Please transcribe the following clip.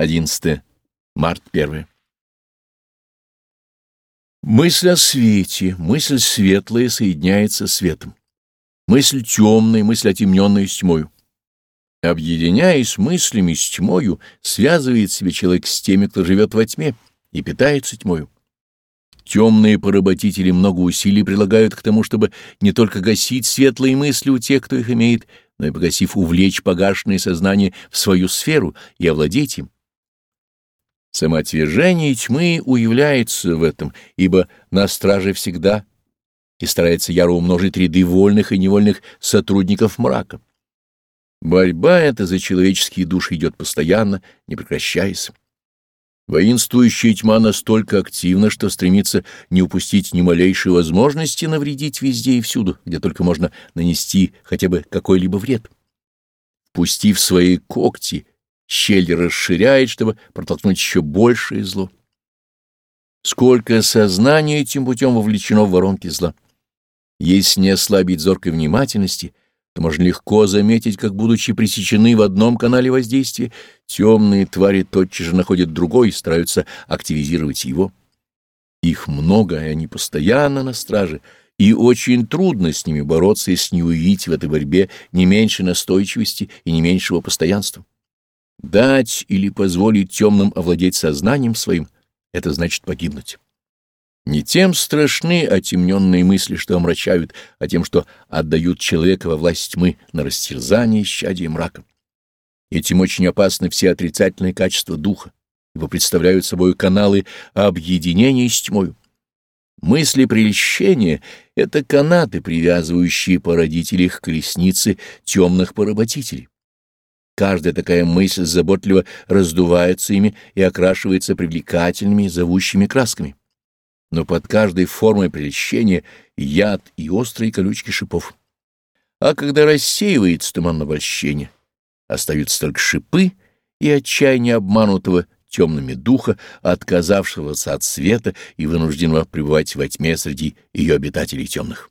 11 март 1. Мысль о свете, мысль светлая соединяется с светом. Мысль темная, мысль отемненная с тьмою. Объединяясь мыслями с тьмою, связывает себя человек с теми, кто живет во тьме и питается тьмою. Темные поработители много усилий прилагают к тому, чтобы не только гасить светлые мысли у тех, кто их имеет, но и погасив увлечь погашенное сознание в свою сферу и овладеть им. Самоотвержение тьмы уявляется в этом, ибо на страже всегда и старается яро умножить ряды вольных и невольных сотрудников мрака. Борьба эта за человеческие души идет постоянно, не прекращаясь. Воинствующая тьма настолько активна, что стремится не упустить ни малейшей возможности навредить везде и всюду, где только можно нанести хотя бы какой-либо вред. Пустив свои когти, щель расширяет, чтобы протолкнуть еще большее зло. Сколько сознания этим путем вовлечено в воронки зла. Если не ослабить зоркой внимательности, то можно легко заметить, как, будучи пресечены в одном канале воздействия, темные твари тотчас же находят другой и стараются активизировать его. Их много, и они постоянно на страже, и очень трудно с ними бороться, если не увидеть в этой борьбе не меньше настойчивости и не меньшего постоянства. Дать или позволить темным овладеть сознанием своим — это значит погибнуть. Не тем страшны отемненные мысли, что омрачают, а тем, что отдают человека во власть тьмы на растерзание исчадия мрака. Этим очень опасны все отрицательные качества духа, ибо представляют собой каналы объединения с тьмою. Мысли прельщения — это канаты, привязывающие породителей к колеснице темных поработителей. Каждая такая мысль заботливо раздувается ими и окрашивается привлекательными, зовущими красками. Но под каждой формой прельщения яд и острые колючки шипов. А когда рассеивается туман обольщения, остаются только шипы и отчаяние обманутого темными духа, отказавшегося от света и вынужденного пребывать во тьме среди ее обитателей темных.